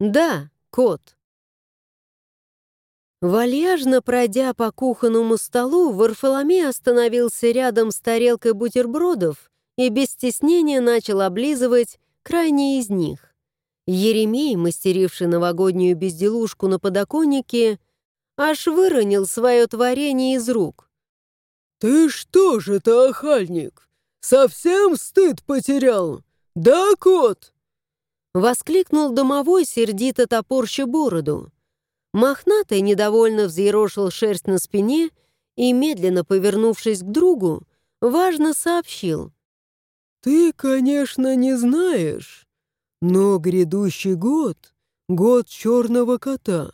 Да, кот. Вальяжно пройдя по кухонному столу, Варфоломей остановился рядом с тарелкой бутербродов и без стеснения начал облизывать крайние из них. Еремей, мастеривший новогоднюю безделушку на подоконнике, аж выронил свое творение из рук. «Ты что же это, охальник? Совсем стыд потерял? Да, кот?» Воскликнул домовой, сердито топорща бороду. Мохнатый недовольно взъерошил шерсть на спине и, медленно повернувшись к другу, важно сообщил. «Ты, конечно, не знаешь, но грядущий год — год черного кота,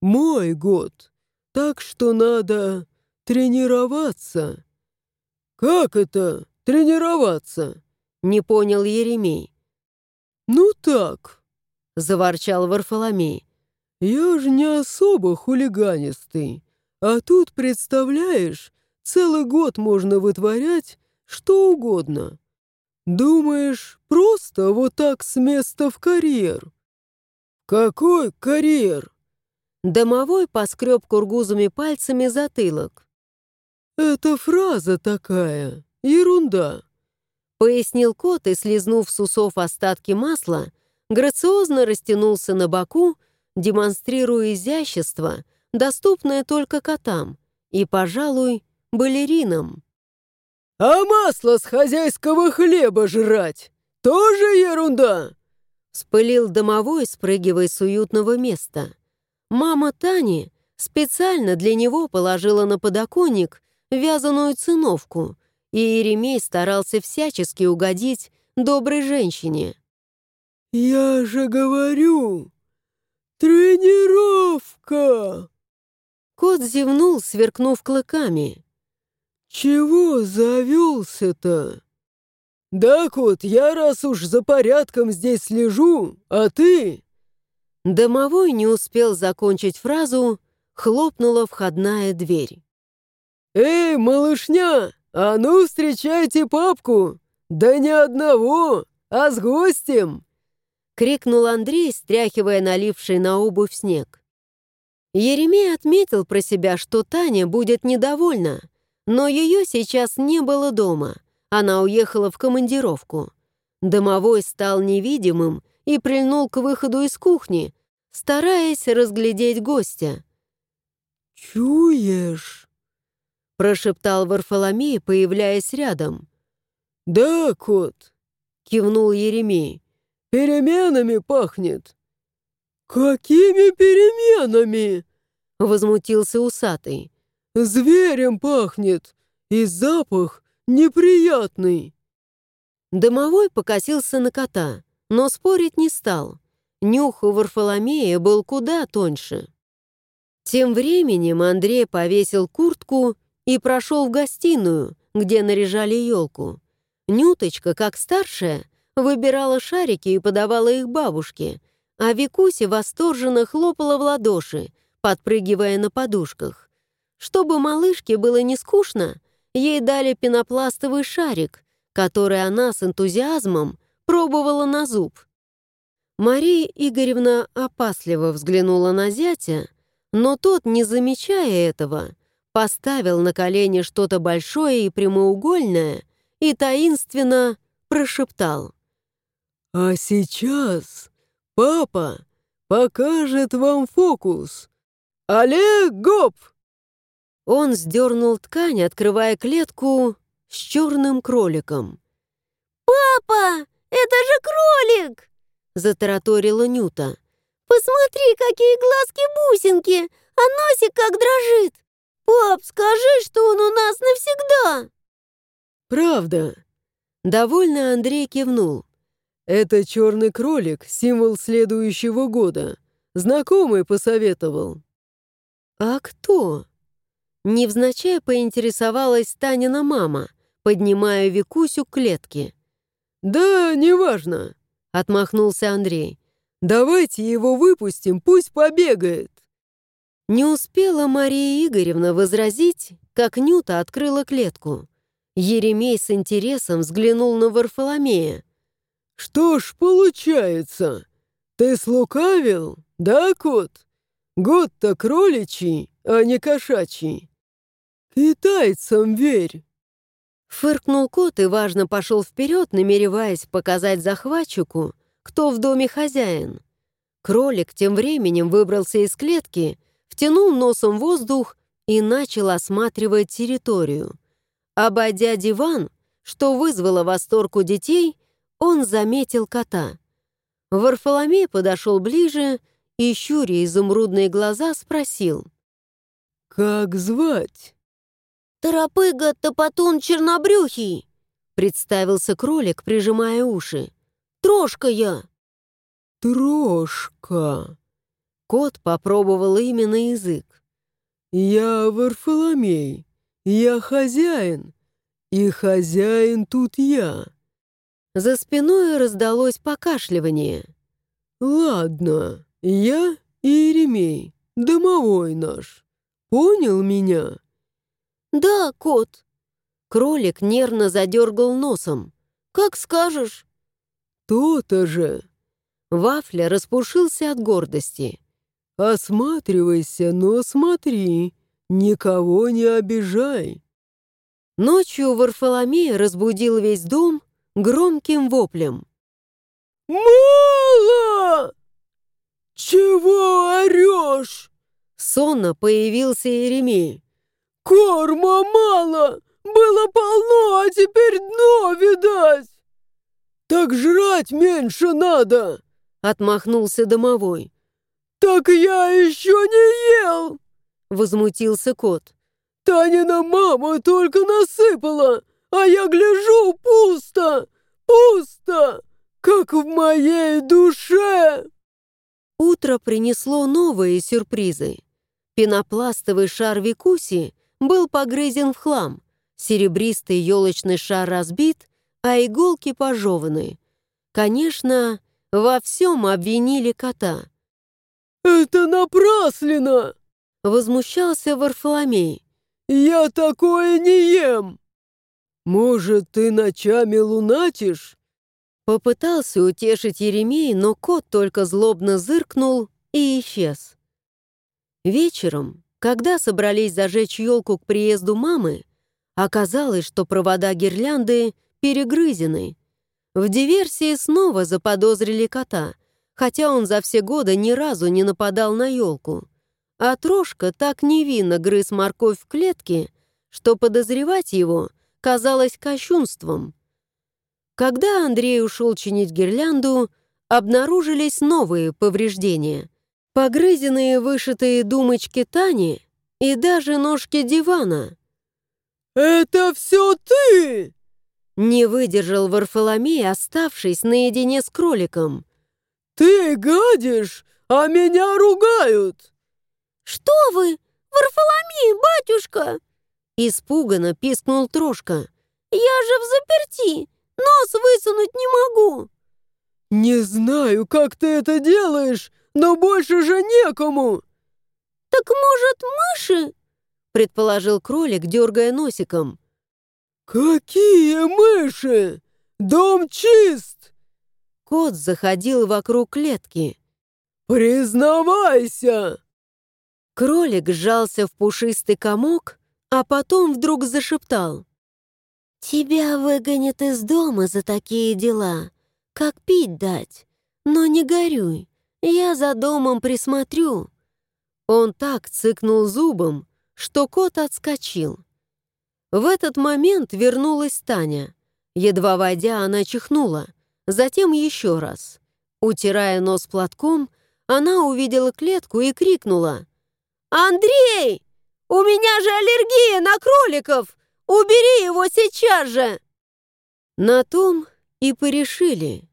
мой год, так что надо тренироваться». «Как это тренироваться?» — не понял Еремей. «Ну так», — заворчал Варфоломей. «Я же не особо хулиганистый. А тут, представляешь, целый год можно вытворять что угодно. Думаешь, просто вот так с места в карьер?» «Какой карьер?» Домовой поскреб кургузами пальцами затылок. «Это фраза такая, ерунда», — пояснил кот и, слезнув с усов остатки масла, грациозно растянулся на боку, демонстрируя изящество, доступное только котам и, пожалуй, балеринам. «А масло с хозяйского хлеба жрать тоже ерунда!» Спылил домовой, спрыгивая с уютного места. Мама Тани специально для него положила на подоконник вязаную циновку, и Еремей старался всячески угодить доброй женщине. «Я же говорю, «Тренировка!» Кот зевнул, сверкнув клыками. «Чего завелся-то?» «Да, кот, я раз уж за порядком здесь слежу, а ты...» Домовой не успел закончить фразу, хлопнула входная дверь. «Эй, малышня, а ну встречайте папку! Да не одного, а с гостем!» крикнул Андрей, стряхивая наливший на обувь снег. Еремей отметил про себя, что Таня будет недовольна, но ее сейчас не было дома. Она уехала в командировку. Домовой стал невидимым и прильнул к выходу из кухни, стараясь разглядеть гостя. «Чуешь?» — прошептал Варфоломей, появляясь рядом. «Да, кот», — кивнул Еремей. «Переменами пахнет!» «Какими переменами?» — возмутился усатый. «Зверем пахнет, и запах неприятный!» Домовой покосился на кота, но спорить не стал. Нюх у Варфоломея был куда тоньше. Тем временем Андрей повесил куртку и прошел в гостиную, где наряжали елку. Нюточка, как старшая, выбирала шарики и подавала их бабушке, а Викуся восторженно хлопала в ладоши, подпрыгивая на подушках. Чтобы малышке было не скучно, ей дали пенопластовый шарик, который она с энтузиазмом пробовала на зуб. Мария Игоревна опасливо взглянула на зятя, но тот, не замечая этого, поставил на колени что-то большое и прямоугольное и таинственно прошептал. «А сейчас папа покажет вам фокус. Олег Гоп!» Он сдернул ткань, открывая клетку с черным кроликом. «Папа, это же кролик!» — затараторила Нюта. «Посмотри, какие глазки-бусинки, а носик как дрожит! Пап, скажи, что он у нас навсегда!» «Правда!» Довольно Андрей кивнул. «Это черный кролик, символ следующего года. Знакомый посоветовал». «А кто?» Невзначай поинтересовалась Танина мама, поднимая Викусю к клетке. «Да, неважно», — отмахнулся Андрей. «Давайте его выпустим, пусть побегает». Не успела Мария Игоревна возразить, как Нюта открыла клетку. Еремей с интересом взглянул на Варфоломея. «Что ж получается? Ты слукавил, да, кот? Год-то кроличий, а не кошачий. Китайцам верь!» Фыркнул кот и важно пошел вперед, намереваясь показать захватчику, кто в доме хозяин. Кролик тем временем выбрался из клетки, втянул носом воздух и начал осматривать территорию. Обойдя диван, что вызвало восторг у детей, он заметил кота. Варфоломей подошел ближе и, щуря изумрудные глаза, спросил. «Как звать?» «Торопыга Топотун Чернобрюхий!» Представился кролик, прижимая уши. «Трошка я!» «Трошка!» Кот попробовал именно язык. «Я Варфоломей, я хозяин, и хозяин тут я». За спиной раздалось покашливание. «Ладно, я Иеремей, домовой наш. Понял меня?» «Да, кот». Кролик нервно задергал носом. «Как скажешь». «То-то же». Вафля распушился от гордости. «Осматривайся, но смотри, никого не обижай». Ночью Варфоломея разбудил весь дом громким воплем. «Мало! Чего орешь?» Сонно появился Еремей. «Корма мало! Было полно, а теперь дно видать!» «Так жрать меньше надо!» Отмахнулся домовой. «Так я еще не ел!» Возмутился кот. «Танина мама только насыпала, а я гляжу пусто, пусто, как в моей душе!» Утро принесло новые сюрпризы. Пенопластовый шар Викуси был погрызен в хлам, серебристый елочный шар разбит, а иголки пожеваны. Конечно, во всем обвинили кота. «Это напраслина!» — возмущался Варфоломей. «Я такое не ем!» «Может, ты ночами лунатишь?» Попытался утешить Еремей, но кот только злобно зыркнул и исчез. Вечером, когда собрались зажечь елку к приезду мамы, оказалось, что провода гирлянды перегрызены. В диверсии снова заподозрили кота, хотя он за все годы ни разу не нападал на елку. А Трошка так невинно грыз морковь в клетке, что подозревать его казалось кощунством. Когда Андрей ушел чинить гирлянду, обнаружились новые повреждения. Погрызенные вышитые думочки Тани и даже ножки дивана. «Это все ты!» Не выдержал Варфоломей, оставшись наедине с кроликом. «Ты гадишь, а меня ругают!» «Что вы, Варфоломей, батюшка!» Испуганно пискнул Трошка. «Я же в заперти, нос высунуть не могу!» «Не знаю, как ты это делаешь, но больше же некому!» «Так, может, мыши?» предположил кролик, дергая носиком. «Какие мыши? Дом чист!» Кот заходил вокруг клетки. «Признавайся!» Кролик сжался в пушистый комок, а потом вдруг зашептал. «Тебя выгонят из дома за такие дела, как пить дать. Но не горюй, я за домом присмотрю». Он так цыкнул зубом, что кот отскочил. В этот момент вернулась Таня. Едва войдя, она чихнула, затем еще раз. Утирая нос платком, она увидела клетку и крикнула. «Андрей! У меня же аллергия на кроликов! Убери его сейчас же!» На том и порешили.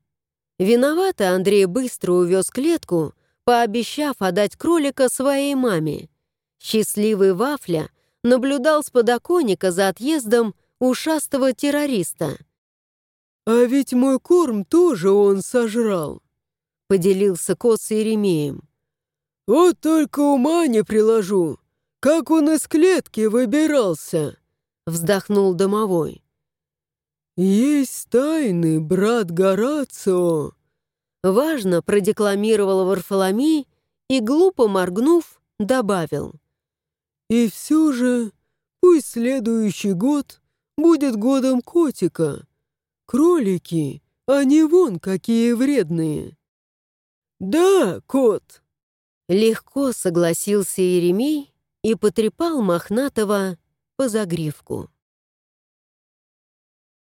Виновато Андрей быстро увез клетку, пообещав отдать кролика своей маме. Счастливый Вафля наблюдал с подоконника за отъездом ушастого террориста. «А ведь мой корм тоже он сожрал», — поделился кот с Еремеем. «Вот только ума не приложу, как он из клетки выбирался», — вздохнул домовой. «Есть тайны, брат Горацио», Важно продекламировал Варфоломей и, глупо моргнув, добавил. «И все же пусть следующий год будет годом котика. Кролики, они вон какие вредные». «Да, кот!» Легко согласился Еремей и потрепал Мохнатого по загривку.